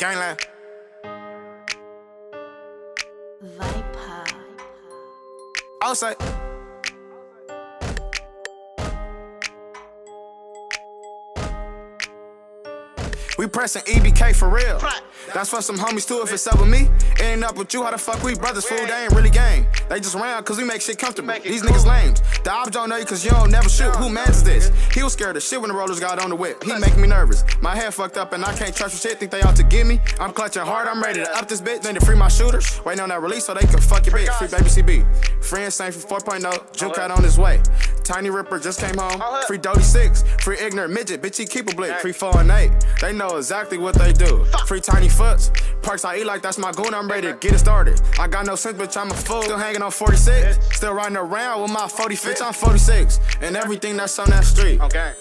Gangland. Viper. Outside. We pressing EBK for real. That's for some homies too. If it's up with me, ain't up with you. How the fuck we brothers fool? They ain't really gang. They just round cause we make shit comfortable. These niggas lames. The ops don't know you cause you don't never shoot. Who mans is this? He was scared of shit when the rollers got on the whip. He making me nervous. My head fucked up and I can't trust for shit. Think they ought to give me. I'm clutching hard. I'm ready to up this bitch. Then to free my shooters. Waiting on that release so they can fuck your bitch. Free baby CB. Friends same for 4.0. Juke out on his way. Tiny Ripper just came home. Free Doty 6. Free ignorant midget. Bitch, he keep a blick. Free 4 and 8. They know exactly what they do. Free Tiny Foots. Parks I eat like that's my goon. I'm ready to get it started. I got no sense, bitch. I'm a fool. Still hanging on 46. Still riding around with my 40 fits. I'm 46. And everything that's on that street. Okay.